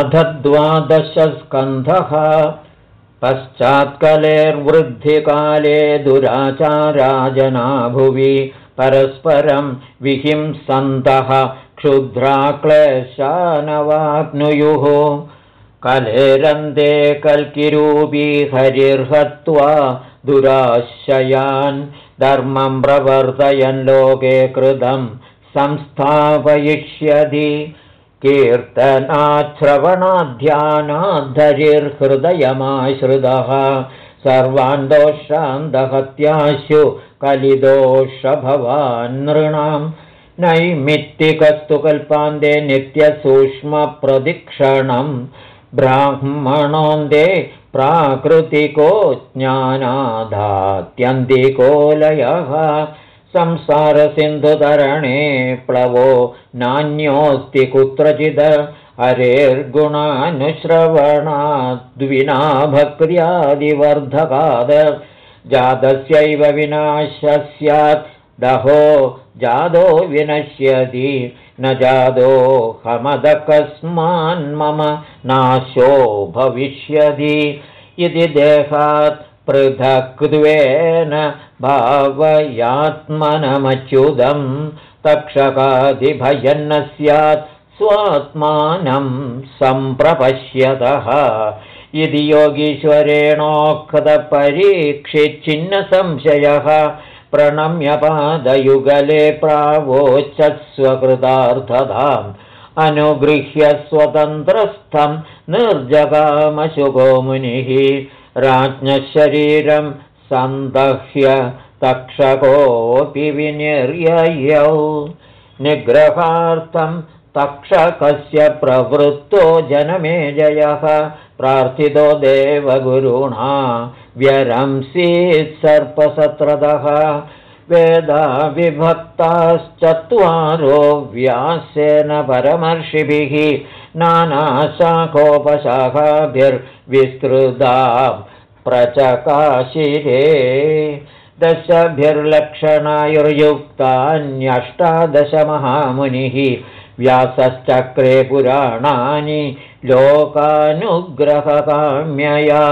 अथ द्वादशस्कन्धः पश्चात्कलेर्वृद्धिकाले दुराचाराजनाभुवि परस्परं विहिंसन्तः क्षुद्राक्लेशानवाप्नुयुः कलेरन्ते कल्किरूपी हरिर्हत्वा दुराशयान् धर्मं प्रवर्तयन् लोके कृतं संस्थापयिष्यति कीर्तनाच्छ्रवणाध्यानाद्धरिर्हृदयमाश्रितः। सर्वान् दोषान्दहत्याशु कलिदोषभवान् नृणां नैमित्तिकस्तु कल्पान्ते नित्यसूक्ष्मप्रदिक्षणम्। ब्राह्मणोन्दे प्राकृतिको ज्ञानाधात्यन्तिको लयः संसारसिन्धुतरणे प्लवो नान्योऽस्ति कुत्रचिद हरेर्गुणानुश्रवणाद्विना भक्र्यादिवर्धकाद जातस्यैव विनाशः स्यात् दहो जादो विनश्यति। न जादोऽहमदकस्मान्मम नाशो भविष्यति। इति देहात् पृथक्त्वेन भावयात्मनमच्युतं तक्षकादिभयन्न स्यात् स्वात्मानं सम्प्रपश्यतः। इति योगीश्वरेणोक्तपरीक्षिच्छिन्नसंशयः प्रणम्यपादयुगले प्रावोच्चस्वकृतार्थताम् अनुगृह्य स्वतन्त्रस्थं निर्जगामशुभो मुनिः राज्ञशरीरं सन्दह्य तक्षकोऽपि विनिर्ययौ निग्रहार्थं तक्षकस्य प्रवृत्तो जनमेजयः। प्रार्थितो देवगुरुणा व्यरंसीत् सर्पसत्रतः वेदा विभक्ताश्चत्वारो व्यासेन परमर्षिभिः नानाशाखोपशाखाभिर्विस्तृता प्रचकाशिरे। दशभिर्लक्षणायुर्युक्तान्यष्टादशमहामुनिः व्यासश्चक्रे पुराणानि लोकानुग्रहकाम्यया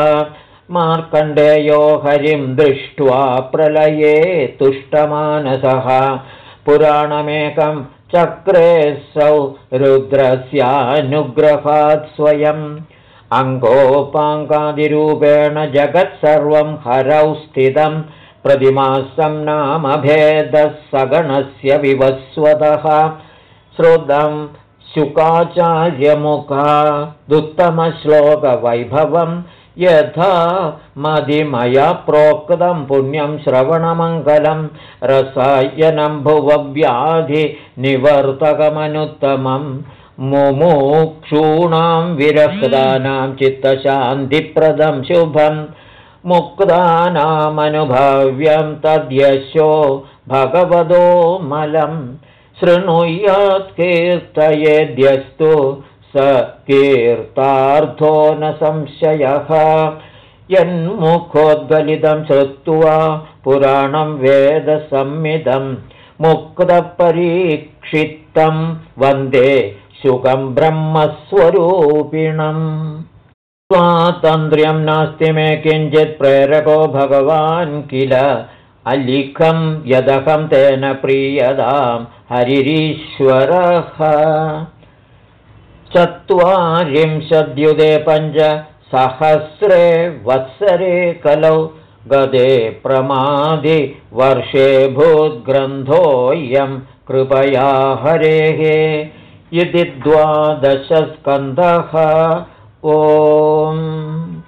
मार्कण्डेयो हरिं दृष्ट्वा प्रलये तुष्टमानसः। पुराणमेकं चक्रेऽसौ रुद्रस्यानुग्रहात् स्वयम्। अङ्गोपाङ्गादिरूपेण जगत्सर्वं हरौ स्थितं। प्रतिमासं नामभेदः सगणस्य विवस्वतः। श्रुतं शुकाचार्यमुखादुत्तमश्लोकवैभवं यथा मदिमया प्रोक्तं पुण्यं श्रवणमङ्गलं रसायनं भुवव्याधिनिवर्तकमनुत्तमं मुमुक्षूणां विरक्तानां चित्तशान्तिप्रदं शुभं मुक्तानामनुभाव्यं तद्यशो भगवदो मलम् शृणुयात् कीर्तयेद्यस्तु स कीर्तार्थो न संशयः। यन्मुखोद्गलितं श्रुत्वा पुराणं वेदसंमिदं मुक्तपरीक्षितं वन्दे सुखं ब्रह्मस्वरूपिणम्। स्वातन्त्र्यं नास्ति मे किञ्चित् प्रेरको भगवान् किल? अलिखं यदहं तेन प्रीयतां हरिरीश्वरः चत्वारिंशद्युदे पञ्च सहस्रे वत्सरे कलौ गदे प्रमादिवर्षे भूद्ग्रन्थोऽयं कृपया हरेः इति द्वादशस्कन्धः। ओम्